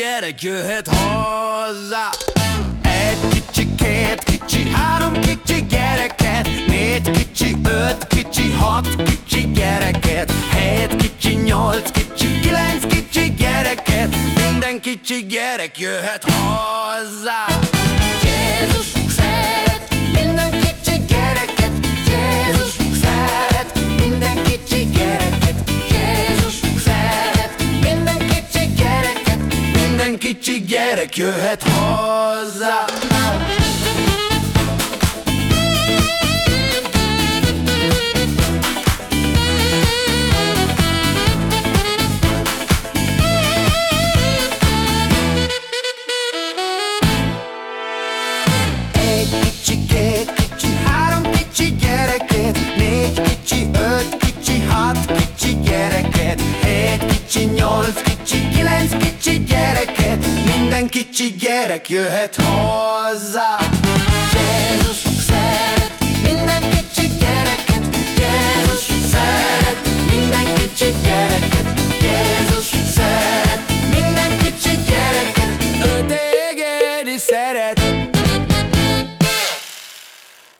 gyerek jöhet hozzá Egy kicsi, két kicsi, három kicsi gyereket Négy kicsi, öt kicsi, hat kicsi gyereket Hét kicsi, nyolc kicsi, kilenc kicsi gyereket. Minden kicsi gyerek jöhet hozzá kicsi gyerek jöhet hozzá kicsi gyereket Hét kicsi, nyolc kicsi, kilenc kicsi gyereket Minden kicsi gyerek jöhet hozzá